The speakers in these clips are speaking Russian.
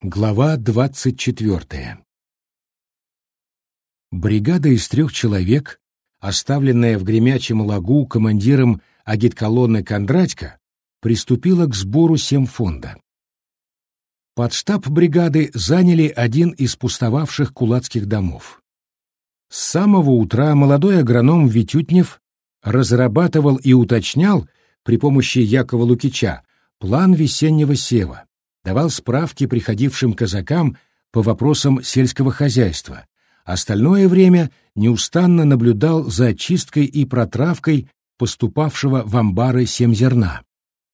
Глава двадцать четвертая Бригада из трех человек, оставленная в гремячем лагу командиром агитколонны Кондратько, приступила к сбору семфонда. Под штаб бригады заняли один из пустовавших кулацких домов. С самого утра молодой агроном Витютнев разрабатывал и уточнял при помощи Якова Лукича план весеннего сева давал справки приходившим казакам по вопросам сельского хозяйства, остальное время неустанно наблюдал за очисткой и протравкой поступавшего в амбары семзерна.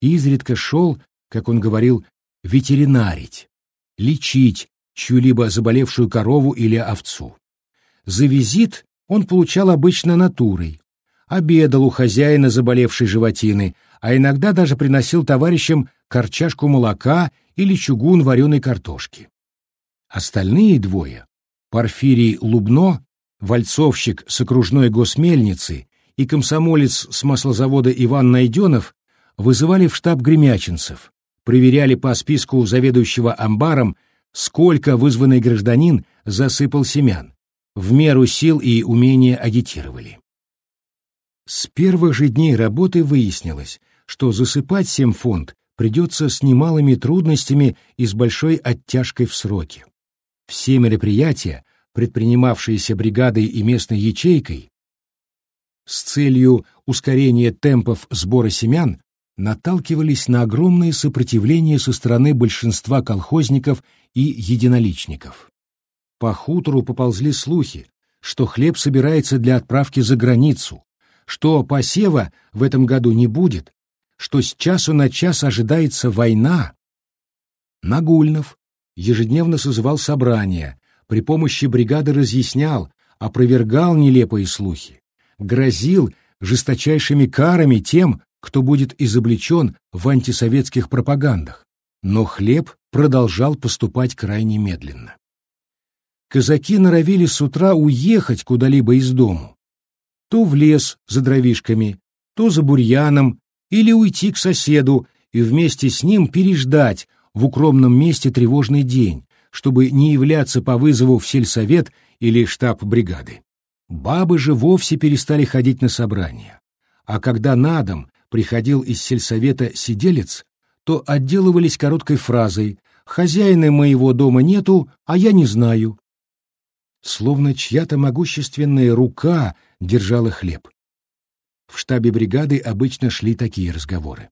Изредка шел, как он говорил, ветеринарить, лечить чью-либо заболевшую корову или овцу. За визит он получал обычно натурой, обедал у хозяина заболевшей животины, а иногда даже приносил товарищам корчашку молока или чугун вареной картошки. Остальные двое — Порфирий Лубно, вальцовщик с окружной госмельницы и комсомолец с маслозавода Иван Найденов — вызывали в штаб гремячинцев, проверяли по списку заведующего амбаром, сколько вызванный гражданин засыпал семян, в меру сил и умения агитировали. С первых же дней работы выяснилось, что засыпать семфонд придется с немалыми трудностями и с большой оттяжкой в сроки. Все мероприятия, предпринимавшиеся бригадой и местной ячейкой, с целью ускорения темпов сбора семян, наталкивались на огромное сопротивление со стороны большинства колхозников и единоличников. По хутору поползли слухи, что хлеб собирается для отправки за границу, что посева в этом году не будет, что с часу на час ожидается война. Нагульнов ежедневно созывал собрания, при помощи бригады разъяснял, опровергал нелепые слухи, грозил жесточайшими карами тем, кто будет изобличен в антисоветских пропагандах, но хлеб продолжал поступать крайне медленно. Казаки норовили с утра уехать куда-либо из дому, то в лес за дровишками, то за бурьяном, или уйти к соседу и вместе с ним переждать в укромном месте тревожный день, чтобы не являться по вызову в сельсовет или штаб бригады. Бабы же вовсе перестали ходить на собрания. А когда на дом приходил из сельсовета сиделец, то отделывались короткой фразой «Хозяина моего дома нету, а я не знаю». Словно чья-то могущественная рука держала хлеб. В штабе бригады обычно шли такие разговоры.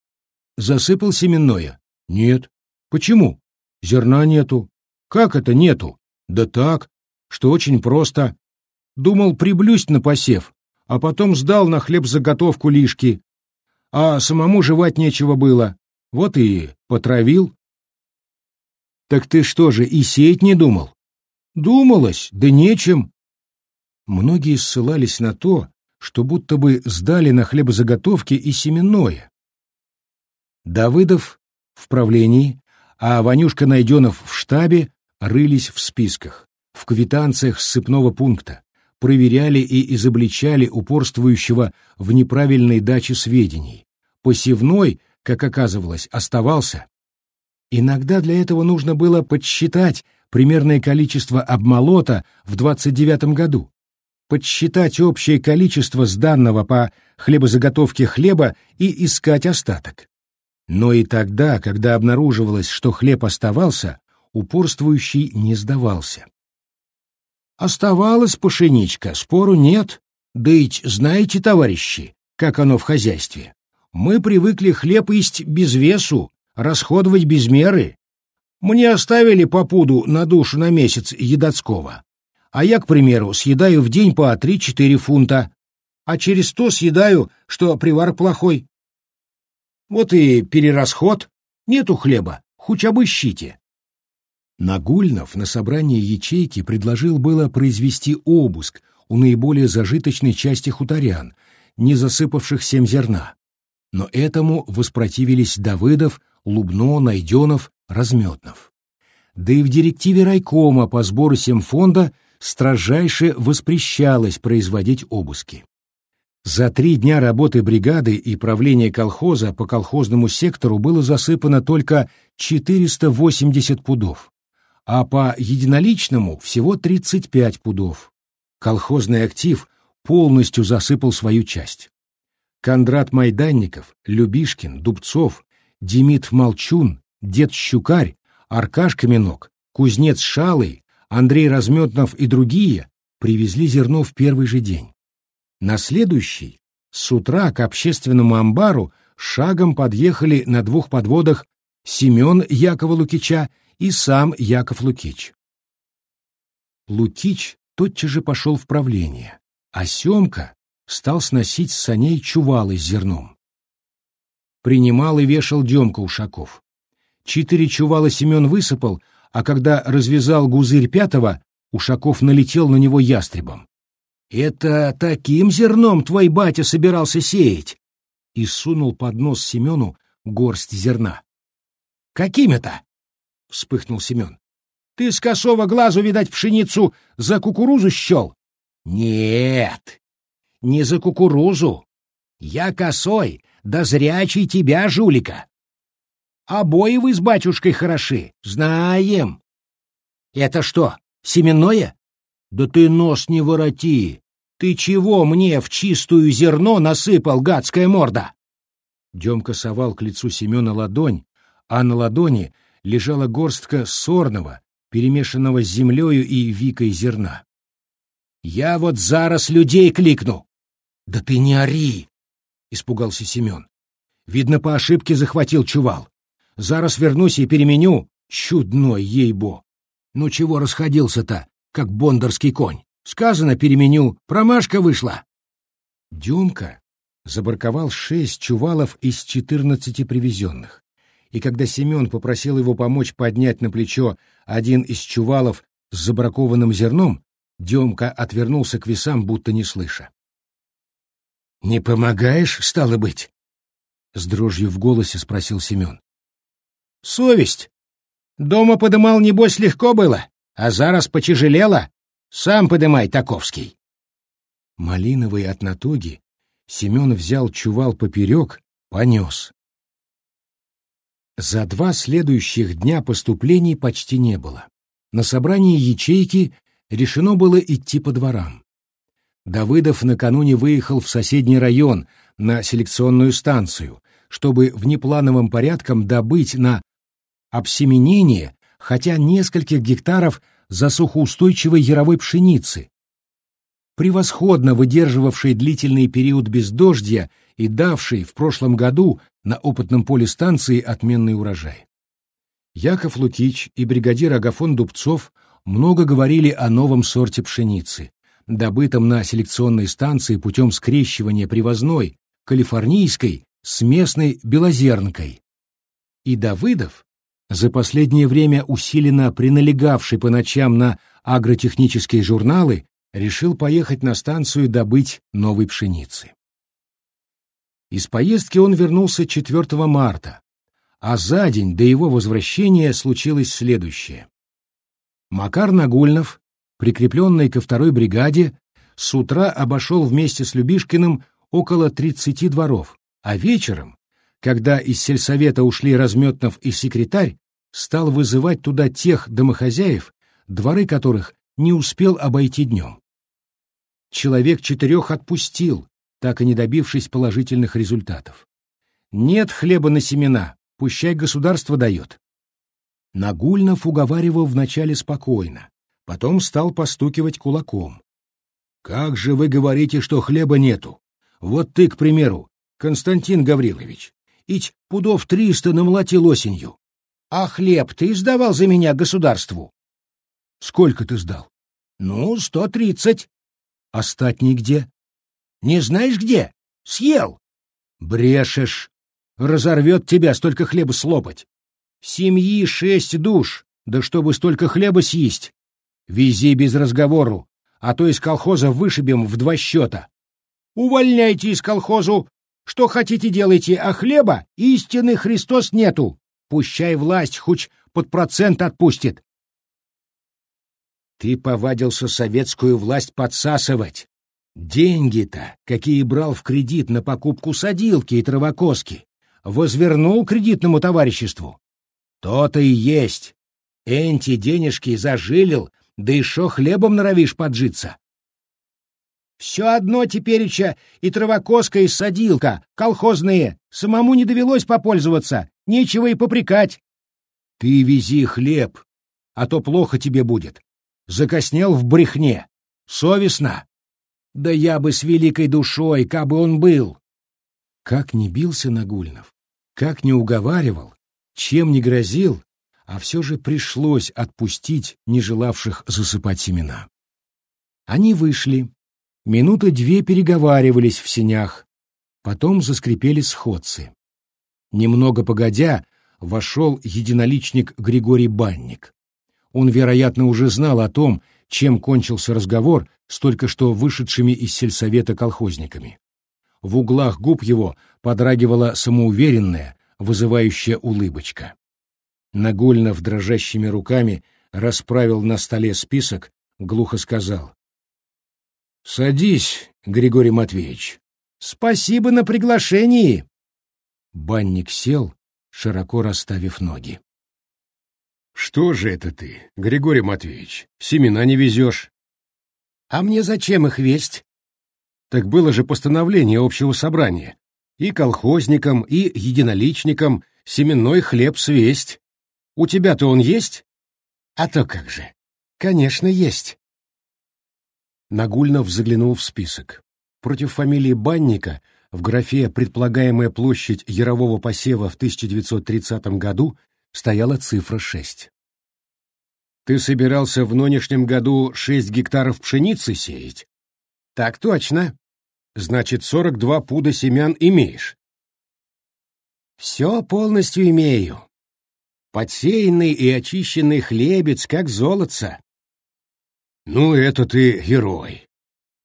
«Засыпал семенное?» «Нет». «Почему?» «Зерна нету». «Как это нету?» «Да так, что очень просто. Думал, приблюсть на посев, а потом сдал на хлеб заготовку лишки. А самому жевать нечего было. Вот и потравил». «Так ты что же, и сеять не думал?» «Думалось, да нечем». Многие ссылались на то, что будто бы сдали на хлебозаготовки и семенное. Давыдов в правлении, а Ванюшка Найденов в штабе рылись в списках, в квитанциях ссыпного пункта, проверяли и изобличали упорствующего в неправильной даче сведений. Посевной, как оказывалось, оставался. Иногда для этого нужно было подсчитать примерное количество обмолота в 29 году, подсчитать общее количество сданного по хлебозаготовке хлеба и искать остаток. Но и тогда, когда обнаруживалось, что хлеб оставался, упорствующий не сдавался. Оставалась пшеничка, спору нет. Да ведь знаете, товарищи, как оно в хозяйстве. Мы привыкли хлеб есть без весу, расходовать без меры. Мне оставили по пуду на душу на месяц едоцкого а я, к примеру, съедаю в день по 3-4 фунта, а через то съедаю, что привар плохой. Вот и перерасход. Нету хлеба, хоть обыщите. Нагульнов на собрании ячейки предложил было произвести обыск у наиболее зажиточной части хуторян, не засыпавших семь зерна. Но этому воспротивились Давыдов, Лубно, Найденов, Разметнов. Да и в директиве райкома по сбору семфонда строжайше воспрещалось производить обыски. За три дня работы бригады и правления колхоза по колхозному сектору было засыпано только 480 пудов, а по единоличному всего 35 пудов. Колхозный актив полностью засыпал свою часть. Кондрат Майданников, Любишкин, Дубцов, Демид Молчун, Дед Щукарь, Аркаш Минок, Кузнец Шалый, Андрей Разметнов и другие привезли зерно в первый же день. На следующий, с утра к общественному амбару, шагом подъехали на двух подводах Семен Якова Лукича и сам Яков Лукич. Лукич тотчас же пошел в правление, а Семка стал сносить с саней чувалы с зерном. Принимал и вешал Демка Ушаков. Четыре чувала Семен высыпал, а когда развязал гузырь пятого, Ушаков налетел на него ястребом. «Это таким зерном твой батя собирался сеять!» и сунул под нос Семену горсть зерна. «Каким это?» — вспыхнул Семен. «Ты с косого глазу, видать, пшеницу за кукурузу щел?» «Нет, не за кукурузу. Я косой, да зрячий тебя, жулика. Обои вы с батюшкой хороши, знаем. Это что, семенное? Да ты нос не вороти. Ты чего мне в чистую зерно насыпал, гадская морда? Демка совал к лицу Семена ладонь, а на ладони лежала горстка сорного, перемешанного с землею и викой зерна. «Я вот зараз людей кликну!» «Да ты не ори!» — испугался Семен. «Видно, по ошибке захватил чувал. Зараз вернусь и переменю. Чудной, ей-бо! Ну чего расходился-то, как бондарский конь? Сказано, переменю, промашка вышла!» Демка забарковал шесть чувалов из четырнадцати привезенных. И когда Семен попросил его помочь поднять на плечо один из чувалов с забракованным зерном, Демка отвернулся к весам, будто не слыша. «Не помогаешь, стало быть?» — с дрожью в голосе спросил Семен. «Совесть. Дома подымал, небось, легко было, а зараз почежелело. Сам подымай, Таковский». Малиновый от натуги, Семен взял чувал поперек, понес. За два следующих дня поступлений почти не было. На собрании ячейки решено было идти по дворам. Давыдов накануне выехал в соседний район на селекционную станцию, чтобы внеплановым порядком добыть на обсеменение хотя нескольких гектаров засухоустойчивой яровой пшеницы, превосходно выдерживавшей длительный период бездождья и давшей в прошлом году на опытном поле станции отменный урожай. Яков Лукич и бригадир Агафон Дубцов много говорили о новом сорте пшеницы, добытом на селекционной станции путем скрещивания привозной, калифорнийской, с местной белозернкой. И Давыдов, за последнее время усиленно приналегавший по ночам на агротехнические журналы, решил поехать на станцию добыть новой пшеницы. Из поездки он вернулся 4 марта, а за день до его возвращения случилось следующее. Макар Нагульнов прикрепленный ко второй бригаде, с утра обошел вместе с Любишкиным около тридцати дворов, а вечером, когда из сельсовета ушли Разметнов и секретарь, стал вызывать туда тех домохозяев, дворы которых не успел обойти днем. Человек четырех отпустил, так и не добившись положительных результатов. Нет хлеба на семена, пущай государство дает. Нагульнов уговаривал вначале спокойно, потом стал постукивать кулаком. «Как же вы говорите, что хлеба нету? Вот ты, к примеру, Константин Гаврилович, ить пудов триста намолотил осенью. А хлеб ты сдавал за меня государству?» «Сколько ты сдал?» «Ну, сто тридцать». «Остатний где?» «Не знаешь где? Съел». «Брешешь. Разорвет тебя столько хлеба слопать. Семьи шесть душ, да чтобы столько хлеба съесть. Вези без разговору, а то из колхоза вышибем в два счета. Увольняйте из колхозу. Что хотите делайте, а хлеба истины Христос нету. Пущай власть хоть под процент отпустит. Ты повадился советскую власть подсасывать. Деньги-то, какие брал в кредит на покупку садилки и травокоски, возвернул кредитному товариществу. То-то и есть. Энти денежки зажилил, да и шо хлебом норовишь поджиться. Все одно тепереча и травокоска, и садилка, колхозные. Самому не довелось попользоваться, нечего и попрекать. Ты вези хлеб, а то плохо тебе будет. Закоснел в брехне. Совестно. Да я бы с великой душой, кабы он был. Как не бился Нагульнов, как не уговаривал, чем не грозил, а все же пришлось отпустить не желавших засыпать семена. Они вышли, Минуты две переговаривались в сенях, потом заскрипели сходцы. Немного погодя, вошел единоличник Григорий Банник. Он, вероятно, уже знал о том, чем кончился разговор с только что вышедшими из сельсовета колхозниками. В углах губ его подрагивала самоуверенная, вызывающая улыбочка. Нагольнов дрожащими руками расправил на столе список, глухо сказал. «Садись, Григорий Матвеевич». «Спасибо на приглашении». Банник сел, широко расставив ноги. «Что же это ты, Григорий Матвеевич, семена не везешь?» «А мне зачем их весть?» «Так было же постановление общего собрания. И колхозникам, и единоличникам семенной хлеб свесть. У тебя-то он есть?» «А то как же. Конечно, есть. Нагульнов заглянул в список. Против фамилии Банника в графе «Предполагаемая площадь ярового посева в 1930 году» стояла цифра 6. «Ты собирался в нынешнем году 6 гектаров пшеницы сеять?» «Так точно. Значит, 42 пуда семян имеешь?» «Все полностью имею. Подсеянный и очищенный хлебец, как золотце. «Ну, это ты герой!»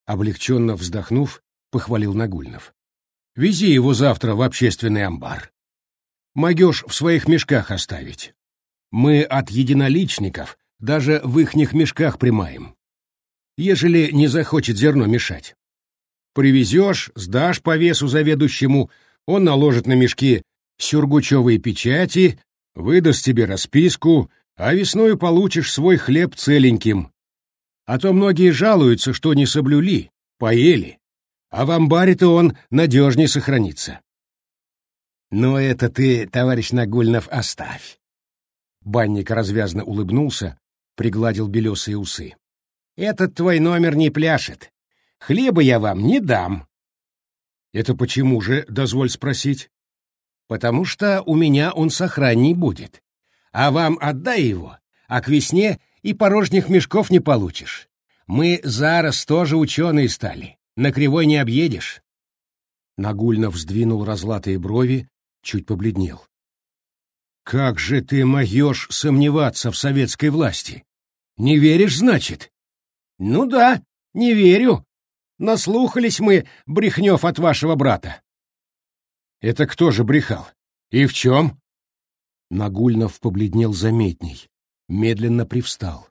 Облегченно вздохнув, похвалил Нагульнов. «Вези его завтра в общественный амбар. Могешь в своих мешках оставить. Мы от единоличников даже в ихних мешках примаем. Ежели не захочет зерно мешать. Привезешь, сдашь по весу заведующему, он наложит на мешки сюргучевые печати, выдаст тебе расписку, а весною получишь свой хлеб целеньким, а то многие жалуются, что не соблюли, поели, а в амбаре-то он надежнее сохранится. Но это ты, товарищ Нагульнов, оставь. Банник развязно улыбнулся, пригладил белесые усы. Этот твой номер не пляшет. Хлеба я вам не дам. Это почему же, дозволь спросить? Потому что у меня он сохранней будет. А вам отдай его, а к весне и порожних мешков не получишь. Мы зараз тоже ученые стали, на кривой не объедешь. Нагульнов сдвинул разлатые брови, чуть побледнел. «Как же ты могешь сомневаться в советской власти? Не веришь, значит?» «Ну да, не верю. Наслухались мы, Брехнев, от вашего брата». «Это кто же брехал? И в чем?» Нагульнов побледнел заметней медленно привстал.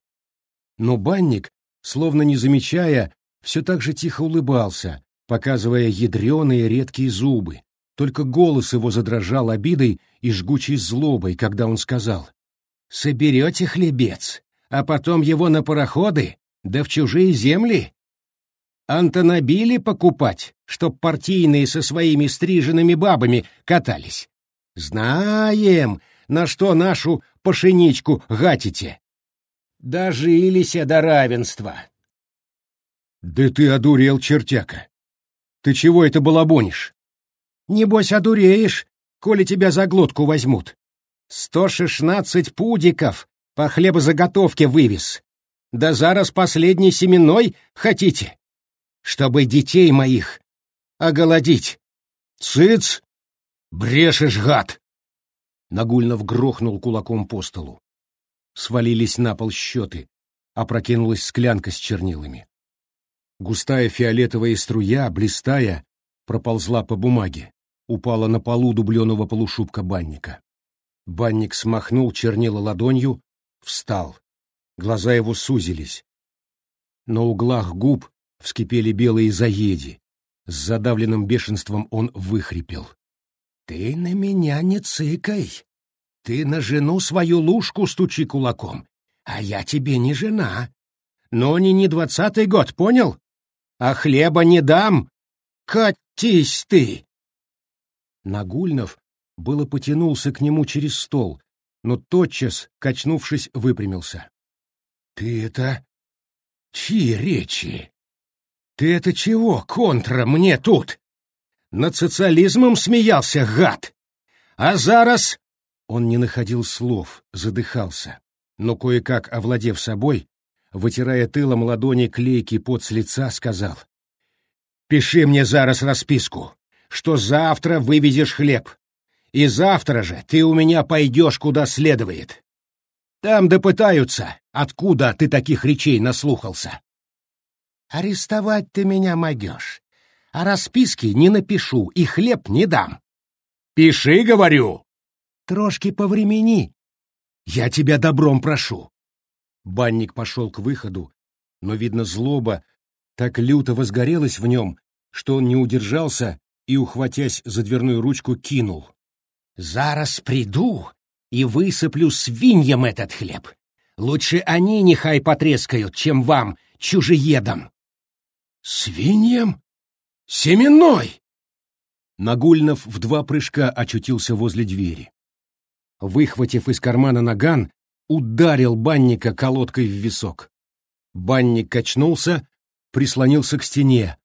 Но банник, словно не замечая, все так же тихо улыбался, показывая ядреные редкие зубы. Только голос его задрожал обидой и жгучей злобой, когда он сказал «Соберете хлебец, а потом его на пароходы, да в чужие земли? Антонобили покупать, чтоб партийные со своими стриженными бабами катались? Знаем, на что нашу пошеничку гатите. Дожилися до равенства. Да ты одурел, чертяка. Ты чего это балабонишь? Небось одуреешь, коли тебя за глотку возьмут. Сто шестнадцать пудиков по хлебозаготовке вывез. Да зараз последний семенной хотите, чтобы детей моих оголодить. Цыц! Брешешь, гад! Нагульнов грохнул кулаком по столу. Свалились на пол счеты, опрокинулась склянка с чернилами. Густая фиолетовая струя, блистая, проползла по бумаге, упала на полу дубленого полушубка банника. Банник смахнул чернила ладонью, встал. Глаза его сузились. На углах губ вскипели белые заеди. С задавленным бешенством он выхрипел. Ты на меня не цыкай. Ты на жену свою лужку стучи кулаком, а я тебе не жена. Но не не двадцатый год, понял? А хлеба не дам. Катись ты!» Нагульнов было потянулся к нему через стол, но тотчас, качнувшись, выпрямился. «Ты это... чьи речи? Ты это чего, контра, мне тут? Над социализмом смеялся, гад! А зараз...» Он не находил слов, задыхался, но кое-как, овладев собой, вытирая тылом ладони клейкий пот с лица, сказал. «Пиши мне зараз расписку, что завтра вывезешь хлеб, и завтра же ты у меня пойдешь куда следует. Там допытаются, откуда ты таких речей наслухался». «Арестовать ты меня могешь, а расписки не напишу и хлеб не дам». «Пиши, говорю!» «Трошки повремени. Я тебя добром прошу». Банник пошел к выходу, но, видно, злоба так люто возгорелась в нем, что он не удержался и, ухватясь за дверную ручку, кинул. «Зараз приду и высыплю свиньям этот хлеб. Лучше они нехай потрескают, чем вам, чужеедам». «Свиньям? Семенной!» Нагульнов в два прыжка очутился возле двери. Выхватив из кармана наган, ударил банника колодкой в висок. Банник качнулся, прислонился к стене,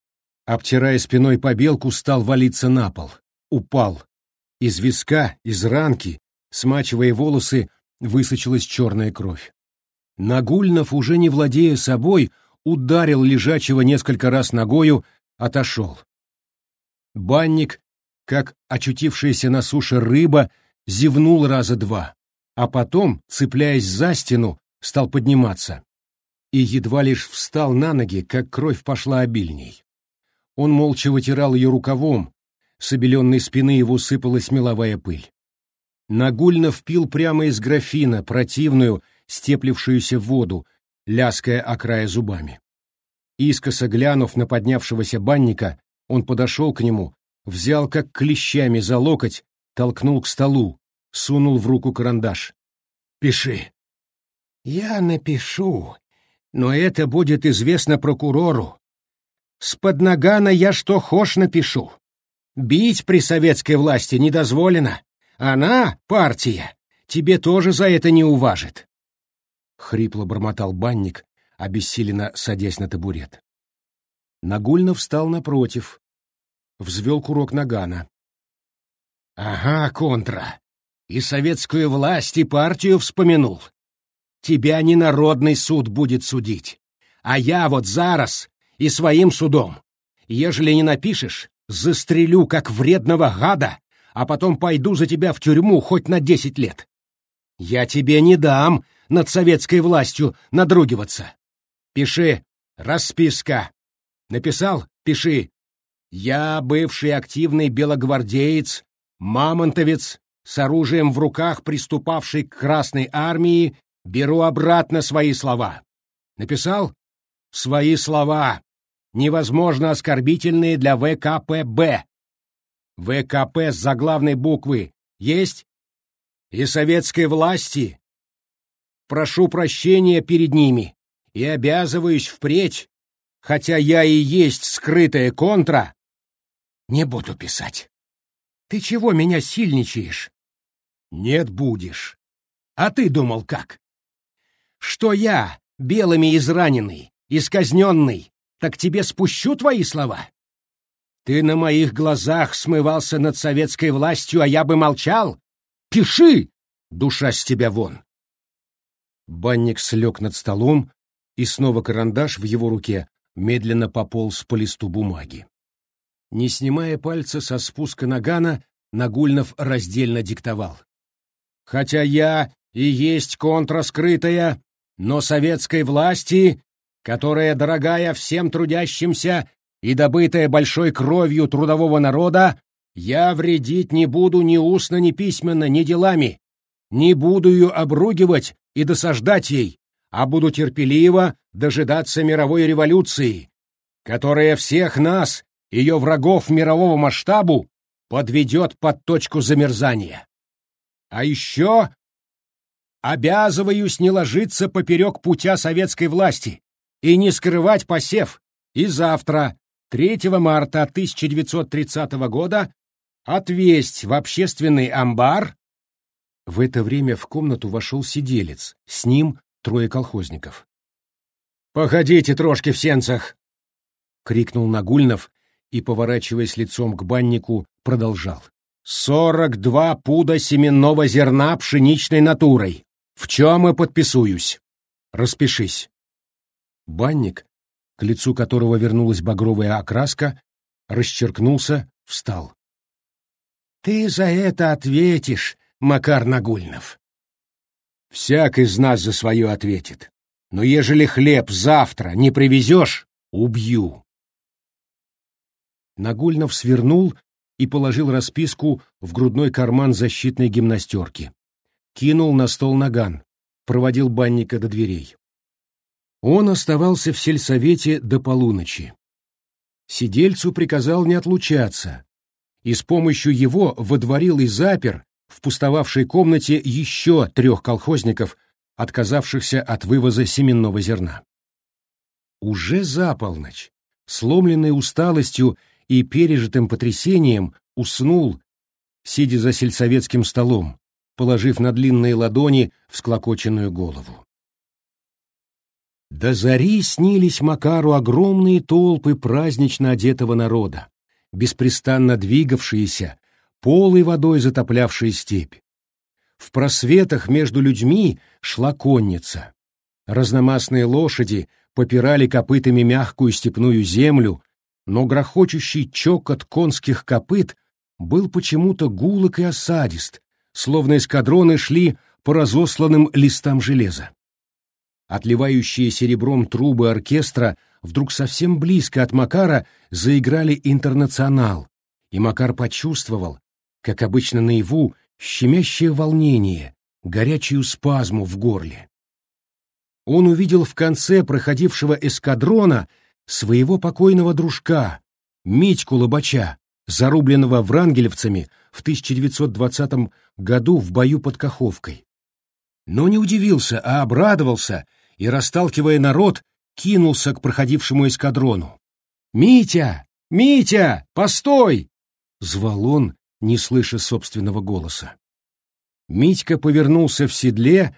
обтирая спиной побелку, стал валиться на пол. Упал. Из виска, из ранки, смачивая волосы, высочилась черная кровь. Нагульнов, уже не владея собой, ударил лежачего несколько раз ногою, отошел. Банник, как очутившаяся на суше рыба, зевнул раза два, а потом, цепляясь за стену, стал подниматься. И едва лишь встал на ноги, как кровь пошла обильней. Он молча вытирал ее рукавом, с обеленной спины его сыпалась меловая пыль. Нагульнов пил прямо из графина противную, степлившуюся воду, ляская о края зубами. Искоса глянув на поднявшегося банника, он подошел к нему, взял как клещами за локоть, толкнул к столу, сунул в руку карандаш. «Пиши». «Я напишу, но это будет известно прокурору. С-под нагана я что хошь напишу. Бить при советской власти не дозволено. Она, партия, тебе тоже за это не уважит. Хрипло бормотал банник, обессиленно садясь на табурет. Нагульнов встал напротив, взвел курок нагана. «Ага, контра, и советскую власть, и партию вспомянул. Тебя не народный суд будет судить, а я вот зараз и своим судом. Ежели не напишешь, застрелю, как вредного гада, а потом пойду за тебя в тюрьму хоть на десять лет. Я тебе не дам над советской властью надругиваться. Пиши «Расписка». Написал? Пиши. Я бывший активный белогвардеец, мамонтовец, с оружием в руках приступавший к Красной армии, беру обратно свои слова. Написал? Свои слова невозможно оскорбительные для ВКПБ. ВКП с заглавной буквы есть? И советской власти. Прошу прощения перед ними и обязываюсь впредь, хотя я и есть скрытая контра, не буду писать. Ты чего меня сильничаешь? Нет, будешь. А ты думал как? Что я, белыми израненный, исказненный, так тебе спущу твои слова. Ты на моих глазах смывался над советской властью, а я бы молчал. Пиши, душа с тебя вон. Банник слег над столом, и снова карандаш в его руке медленно пополз по листу бумаги. Не снимая пальца со спуска нагана, Нагульнов раздельно диктовал. «Хотя я и есть контраскрытая, но советской власти которая дорогая всем трудящимся и добытая большой кровью трудового народа, я вредить не буду ни устно, ни письменно, ни делами. Не буду ее обругивать и досаждать ей, а буду терпеливо дожидаться мировой революции, которая всех нас, ее врагов мирового масштабу, подведет под точку замерзания. А еще обязываюсь не ложиться поперек путя советской власти и не скрывать посев. И завтра, 3 марта 1930 года, отвесть в общественный амбар. В это время в комнату вошел сиделец, с ним трое колхозников. «Походите трошки в сенцах!» — крикнул Нагульнов и, поворачиваясь лицом к баннику, продолжал. «Сорок два пуда семенного зерна пшеничной натурой. В чем и подписуюсь. Распишись». Банник, к лицу которого вернулась багровая окраска, расчеркнулся, встал. «Ты за это ответишь, Макар Нагульнов». «Всяк из нас за свое ответит. Но ежели хлеб завтра не привезешь, убью». Нагульнов свернул и положил расписку в грудной карман защитной гимнастерки. Кинул на стол наган, проводил банника до дверей. Он оставался в сельсовете до полуночи. Сидельцу приказал не отлучаться, и с помощью его водворил и запер в пустовавшей комнате еще трех колхозников, отказавшихся от вывоза семенного зерна. Уже за полночь, сломленный усталостью и пережитым потрясением, уснул, сидя за сельсоветским столом, положив на длинные ладони всклокоченную голову. До зари снились Макару огромные толпы празднично одетого народа, беспрестанно двигавшиеся, полой водой затоплявшие степь. В просветах между людьми шла конница. Разномастные лошади попирали копытами мягкую степную землю, но грохочущий чокот конских копыт был почему-то гулок и осадист, словно эскадроны шли по разосланным листам железа. Отливающие серебром трубы оркестра вдруг совсем близко от Макара заиграли «Интернационал», и Макар почувствовал, как обычно наяву, щемящее волнение, горячую спазму в горле. Он увидел в конце проходившего эскадрона своего покойного дружка, Митьку Лобача, зарубленного врангелевцами в 1920 году в бою под Каховкой. Но не удивился, а обрадовался и, расталкивая народ, кинулся к проходившему эскадрону. «Митя! Митя! Постой!» — звал он, не слыша собственного голоса. Митька повернулся в седле,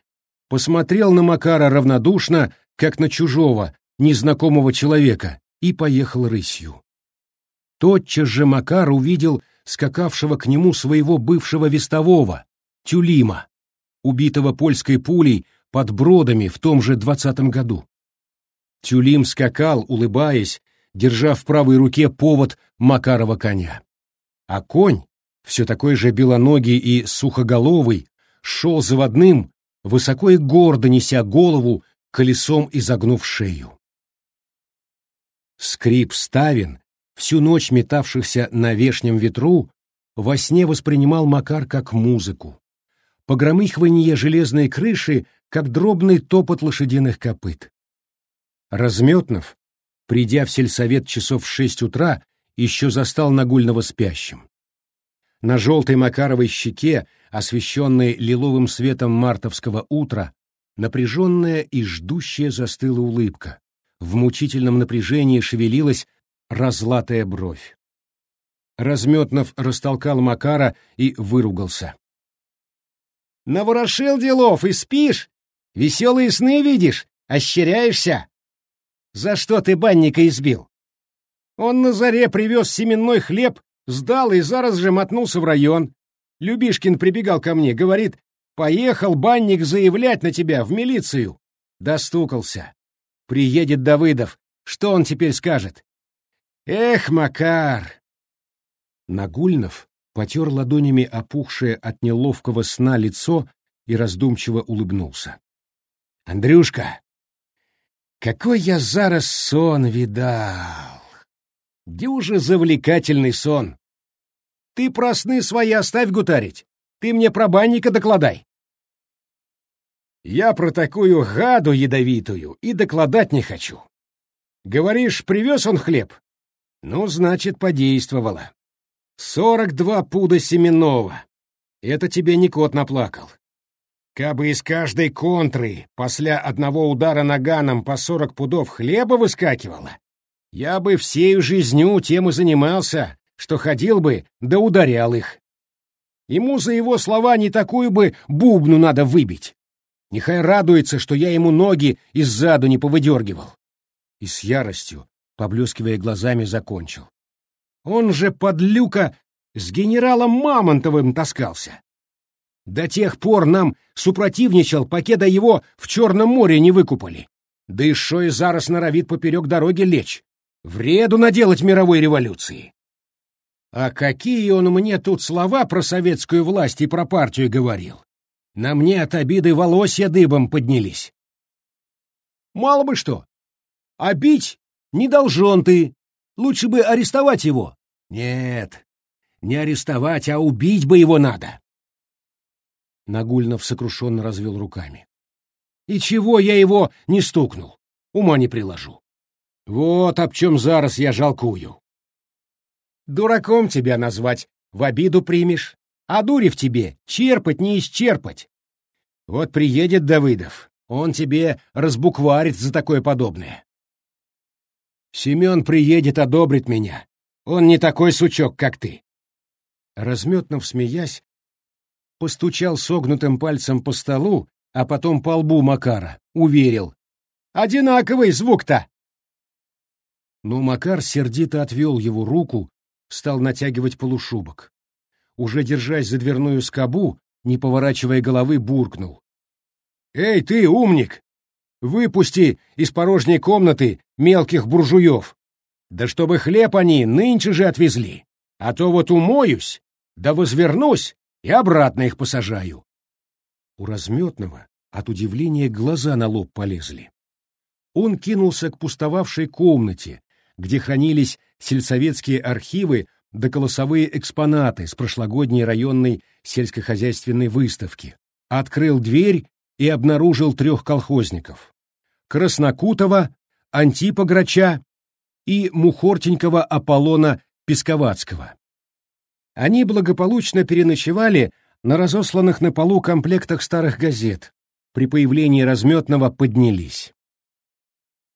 посмотрел на Макара равнодушно, как на чужого, незнакомого человека, и поехал рысью. Тотчас же Макар увидел скакавшего к нему своего бывшего вестового, Тюлима, убитого польской пулей под Бродами в том же двадцатом году. Тюлим скакал, улыбаясь, держа в правой руке повод Макарова коня. А конь, все такой же белоногий и сухоголовый, шел заводным, высоко и гордо неся голову, колесом изогнув шею. Скрип ставен, всю ночь метавшихся на вешнем ветру, во сне воспринимал Макар как музыку. Погромыхивание железной крыши, как дробный топот лошадиных копыт. Разметнов, придя в сельсовет часов в шесть утра, еще застал Нагульного спящим. На желтой Макаровой щеке, освещенной лиловым светом мартовского утра, напряженная и ждущая застыла улыбка. В мучительном напряжении шевелилась разлатая бровь. Разметнов растолкал Макара и выругался. «Наворошил делов и спишь? Веселые сны видишь? Ощеряешься? За что ты банника избил? Он на заре привез семенной хлеб, сдал и зараз же мотнулся в район. Любишкин прибегал ко мне, говорит, поехал банник заявлять на тебя в милицию. Достукался. Приедет Давыдов, что он теперь скажет? Эх, Макар! Нагульнов потер ладонями опухшее от неловкого сна лицо и раздумчиво улыбнулся. «Андрюшка, какой я зараз сон видал! Дюже завлекательный сон! Ты про сны свои оставь гутарить, ты мне про банника докладай!» «Я про такую гаду ядовитую и докладать не хочу. Говоришь, привез он хлеб? Ну, значит, подействовало. Сорок два пуда семенного. Это тебе не кот наплакал. Кабы из каждой контры после одного удара наганом по сорок пудов хлеба выскакивало, я бы всею жизнью тем и занимался, что ходил бы да ударял их. Ему за его слова не такую бы бубну надо выбить. Нехай радуется, что я ему ноги иззаду не повыдергивал. И с яростью, поблескивая глазами, закончил. Он же под люка с генералом Мамонтовым таскался. До тех пор нам супротивничал, покеда его в Черном море не выкупали. Да и шо и зараз норовит поперек дороги лечь. Вреду наделать мировой революции. А какие он мне тут слова про советскую власть и про партию говорил. На мне от обиды волосья дыбом поднялись. Мало бы что. А бить не должен ты. Лучше бы арестовать его. Нет, не арестовать, а убить бы его надо. Нагульнов сокрушенно развел руками. И чего я его не стукнул? Ума не приложу. Вот об чем зараз я жалкую. Дураком тебя назвать, в обиду примешь, а дури в тебе черпать не исчерпать. Вот приедет Давыдов, он тебе разбукварит за такое подобное. Семен приедет, одобрит меня. Он не такой сучок, как ты. Разметнов, смеясь, постучал согнутым пальцем по столу, а потом по лбу Макара, уверил. «Одинаковый звук-то!» Но Макар сердито отвел его руку, стал натягивать полушубок. Уже держась за дверную скобу, не поворачивая головы, буркнул. «Эй, ты, умник! Выпусти из порожней комнаты мелких буржуев! Да чтобы хлеб они нынче же отвезли, а то вот умоюсь, да возвернусь и обратно их посажаю. У разметного от удивления глаза на лоб полезли. Он кинулся к пустовавшей комнате, где хранились сельсоветские архивы да колосовые экспонаты с прошлогодней районной сельскохозяйственной выставки. Открыл дверь и обнаружил трех колхозников. Краснокутова, Антипа Грача и Мухортенького Аполлона Песковацкого. Они благополучно переночевали на разосланных на полу комплектах старых газет. При появлении разметного поднялись.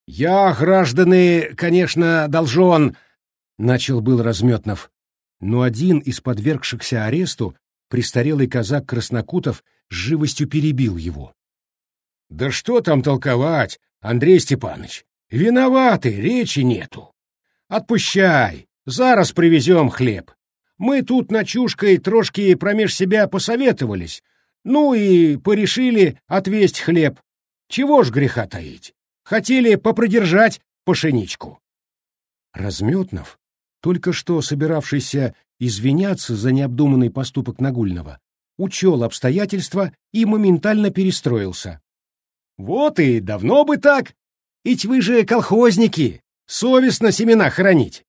«Я, граждане, конечно, должен...» — начал был Разметнов. Но один из подвергшихся аресту, престарелый казак Краснокутов, с живостью перебил его. «Да что там толковать, Андрей Степанович? Виноваты, речи нету. Отпущай, зараз привезем хлеб. Мы тут ночушкой трошки промеж себя посоветовались, ну и порешили отвесть хлеб. Чего ж греха таить? Хотели попродержать пошеничку. Разметнов, только что собиравшийся извиняться за необдуманный поступок Нагульного, учел обстоятельства и моментально перестроился. «Вот и давно бы так! Ведь вы же колхозники, совестно семена хранить!»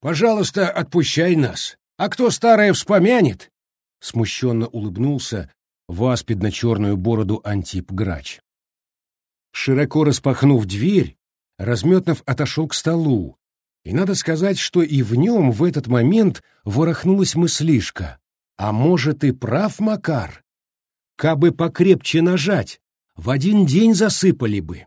Пожалуйста, отпущай нас. А кто старое вспомянет? Смущенно улыбнулся в аспидно-черную бороду Антип Грач. Широко распахнув дверь, Разметнов отошел к столу, и надо сказать, что и в нем в этот момент ворохнулась мыслишка. А может, и прав Макар? Кабы покрепче нажать, в один день засыпали бы.